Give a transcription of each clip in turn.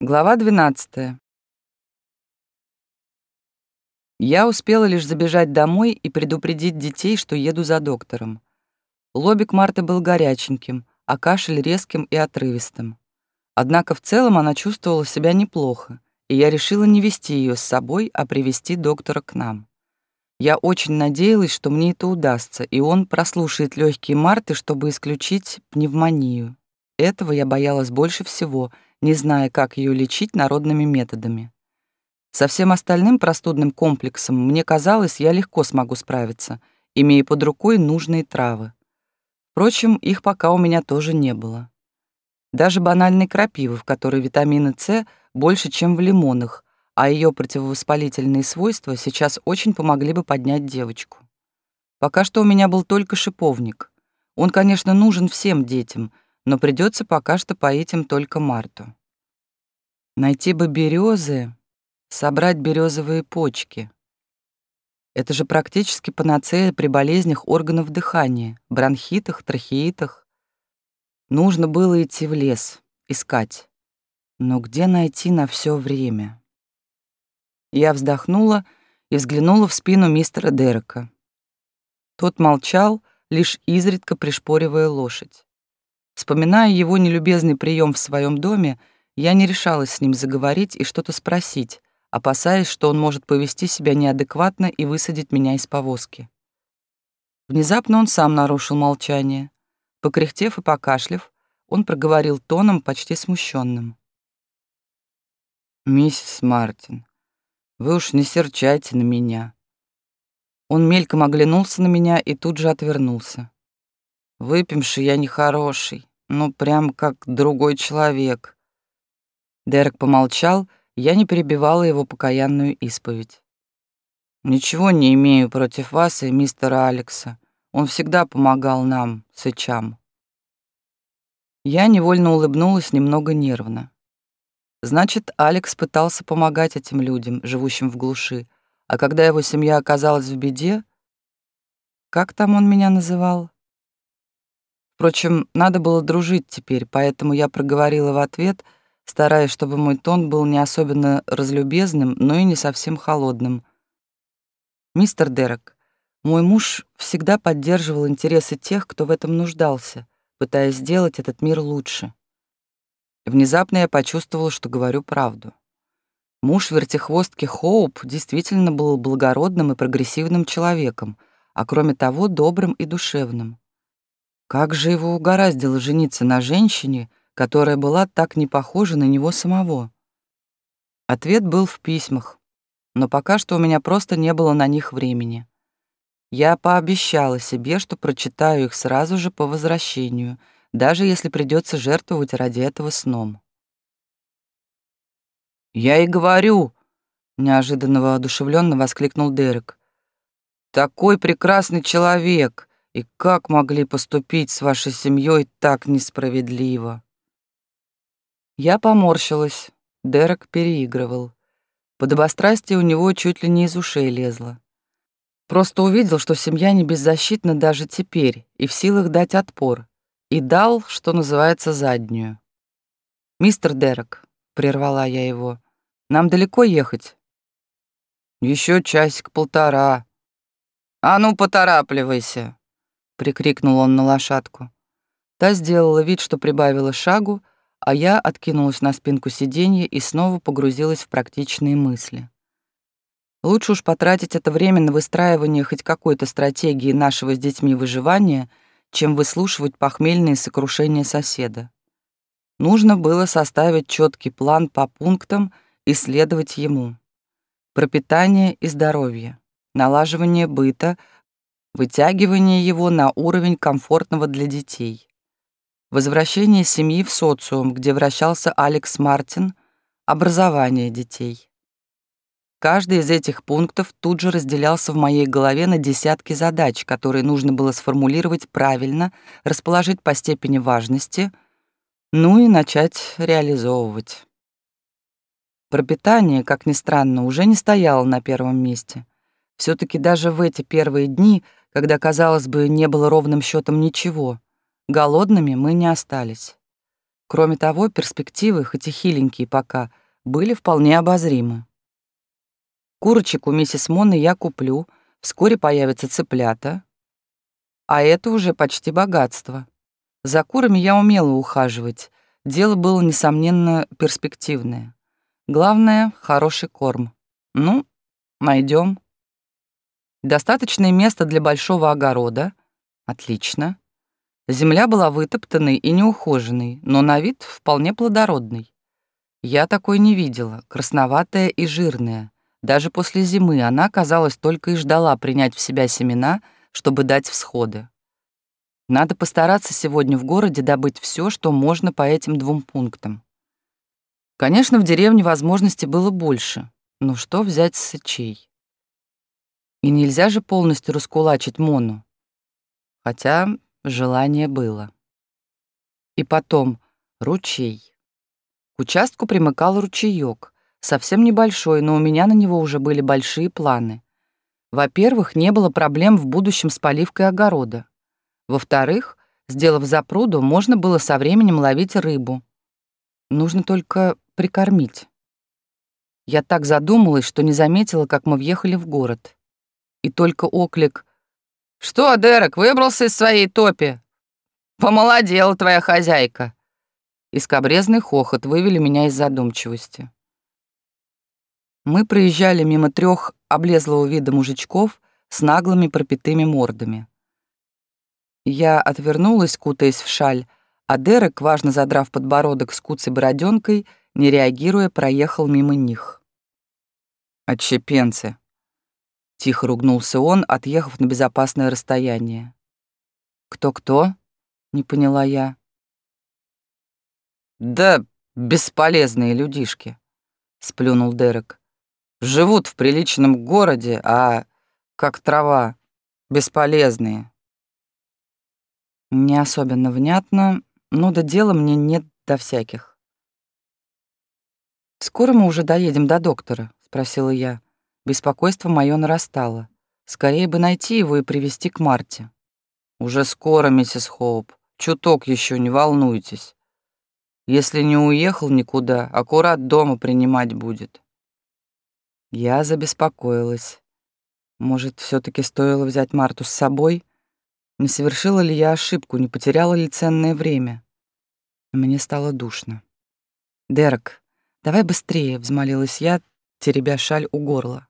Глава 12. Я успела лишь забежать домой и предупредить детей, что еду за доктором. Лобик Марты был горяченьким, а кашель резким и отрывистым. Однако в целом она чувствовала себя неплохо, и я решила не вести ее с собой, а привести доктора к нам. Я очень надеялась, что мне это удастся, и он прослушает легкие Марты, чтобы исключить пневмонию. Этого я боялась больше всего — не зная, как ее лечить народными методами. Со всем остальным простудным комплексом мне казалось, я легко смогу справиться, имея под рукой нужные травы. Впрочем, их пока у меня тоже не было. Даже банальной крапивы, в которой витамина С больше, чем в лимонах, а ее противовоспалительные свойства сейчас очень помогли бы поднять девочку. Пока что у меня был только шиповник. Он, конечно, нужен всем детям — но придется пока что поить им только Марту. Найти бы березы, собрать березовые почки. Это же практически панацея при болезнях органов дыхания, бронхитах, трахеитах. Нужно было идти в лес, искать. Но где найти на все время? Я вздохнула и взглянула в спину мистера Дерека. Тот молчал, лишь изредка пришпоривая лошадь. Вспоминая его нелюбезный прием в своем доме, я не решалась с ним заговорить и что-то спросить, опасаясь, что он может повести себя неадекватно и высадить меня из повозки. Внезапно он сам нарушил молчание. Покряхтев и покашлив, он проговорил тоном почти смущенным. «Миссис Мартин, вы уж не серчайте на меня». Он мельком оглянулся на меня и тут же отвернулся. Выпивший я нехороший, ну прям как другой человек. Дерек помолчал, я не перебивала его покаянную исповедь. Ничего не имею против вас и мистера Алекса. Он всегда помогал нам, сычам. Я невольно улыбнулась немного нервно. Значит, Алекс пытался помогать этим людям, живущим в глуши, а когда его семья оказалась в беде, как там он меня называл? Впрочем, надо было дружить теперь, поэтому я проговорила в ответ, стараясь, чтобы мой тон был не особенно разлюбезным, но и не совсем холодным. «Мистер Дерек, мой муж всегда поддерживал интересы тех, кто в этом нуждался, пытаясь сделать этот мир лучше. Внезапно я почувствовала, что говорю правду. Муж вертихвостки Хоуп действительно был благородным и прогрессивным человеком, а кроме того, добрым и душевным. Как же его угораздило жениться на женщине, которая была так не похожа на него самого? Ответ был в письмах, но пока что у меня просто не было на них времени. Я пообещала себе, что прочитаю их сразу же по возвращению, даже если придется жертвовать ради этого сном. «Я и говорю!» — неожиданно воодушевленно воскликнул Дерек. «Такой прекрасный человек! И как могли поступить с вашей семьей так несправедливо? Я поморщилась. Дерек переигрывал. Подобострастие у него чуть ли не из ушей лезло. Просто увидел, что семья не беззащитна даже теперь и в силах дать отпор. И дал, что называется, заднюю. «Мистер Дерек», — прервала я его, — «нам далеко ехать?» Еще часик-полтора». «А ну, поторапливайся!» Прикрикнул он на лошадку. Та сделала вид, что прибавила шагу, а я откинулась на спинку сиденья и снова погрузилась в практичные мысли. Лучше уж потратить это время на выстраивание хоть какой-то стратегии нашего с детьми выживания, чем выслушивать похмельные сокрушения соседа. Нужно было составить четкий план по пунктам и следовать ему. Пропитание и здоровье, налаживание быта — вытягивание его на уровень комфортного для детей. Возвращение семьи в социум, где вращался Алекс Мартин, образование детей. Каждый из этих пунктов тут же разделялся в моей голове на десятки задач, которые нужно было сформулировать правильно, расположить по степени важности, ну и начать реализовывать. Пропитание, как ни странно, уже не стояло на первом месте. все таки даже в эти первые дни — когда, казалось бы, не было ровным счетом ничего. Голодными мы не остались. Кроме того, перспективы, хоть и хиленькие пока, были вполне обозримы. Курочек у миссис Монны я куплю, вскоре появятся цыплята, а это уже почти богатство. За курами я умела ухаживать, дело было, несомненно, перспективное. Главное — хороший корм. Ну, найдем. Достаточное место для большого огорода. Отлично. Земля была вытоптанной и неухоженной, но на вид вполне плодородной. Я такой не видела, красноватая и жирная. Даже после зимы она, казалось, только и ждала принять в себя семена, чтобы дать всходы. Надо постараться сегодня в городе добыть все, что можно по этим двум пунктам. Конечно, в деревне возможностей было больше, но что взять с сычей? И нельзя же полностью раскулачить Мону. Хотя желание было. И потом ручей. К участку примыкал ручеёк, совсем небольшой, но у меня на него уже были большие планы. Во-первых, не было проблем в будущем с поливкой огорода. Во-вторых, сделав запруду, можно было со временем ловить рыбу. Нужно только прикормить. Я так задумалась, что не заметила, как мы въехали в город. И только оклик «Что, Дерек, выбрался из своей топи? Помолодела твоя хозяйка!» И скобрезный хохот вывели меня из задумчивости. Мы проезжали мимо трех облезлого вида мужичков с наглыми пропитыми мордами. Я отвернулась, кутаясь в шаль, а Дерек, важно задрав подбородок с куцей бороденкой, не реагируя, проехал мимо них. «Отщепенцы!» — тихо ругнулся он, отъехав на безопасное расстояние. «Кто-кто?» — не поняла я. «Да бесполезные людишки», — сплюнул Дерек. Живут в приличном городе, а как трава, бесполезные. Не особенно внятно, но до дела мне нет до всяких. «Скоро мы уже доедем до доктора?» — спросила я. Беспокойство мое нарастало. Скорее бы найти его и привести к Марте. «Уже скоро, миссис Хоуп. Чуток еще, не волнуйтесь. Если не уехал никуда, аккурат дома принимать будет». Я забеспокоилась. Может, все таки стоило взять Марту с собой? Не совершила ли я ошибку, не потеряла ли ценное время? Мне стало душно. «Дерек, давай быстрее», — взмолилась я, теребя шаль у горла.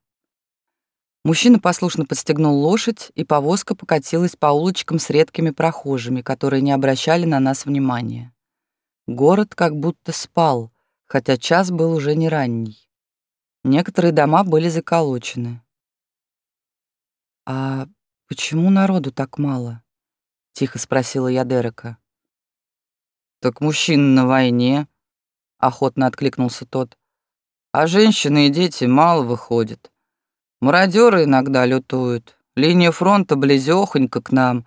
Мужчина послушно подстегнул лошадь, и повозка покатилась по улочкам с редкими прохожими, которые не обращали на нас внимания. Город как будто спал, хотя час был уже не ранний. Некоторые дома были заколочены. «А почему народу так мало?» — тихо спросила я Дерека. «Так мужчины на войне», — охотно откликнулся тот. «А женщины и дети мало выходят. Мародеры иногда лютуют. Линия фронта близёхонько к нам.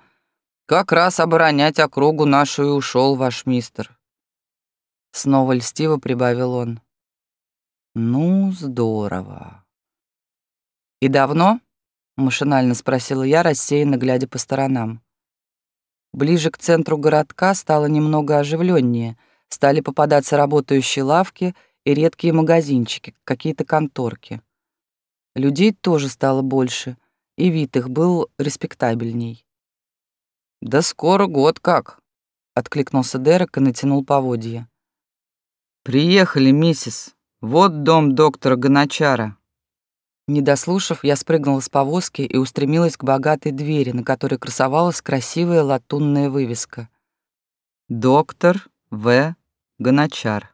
Как раз оборонять округу нашу и ушел ваш мистер». Снова льстиво прибавил он. Ну, здорово. И давно? машинально спросила я, рассеянно глядя по сторонам. Ближе к центру городка стало немного оживленнее, стали попадаться работающие лавки и редкие магазинчики, какие-то конторки. Людей тоже стало больше, и вид их был респектабельней. «Да скоро год как», — откликнулся Дерек и натянул поводья. «Приехали, миссис», вот дом доктора Гоночара. Не дослушав, я спрыгнула с повозки и устремилась к богатой двери, на которой красовалась красивая латунная вывеска. Доктор В. Гоночар.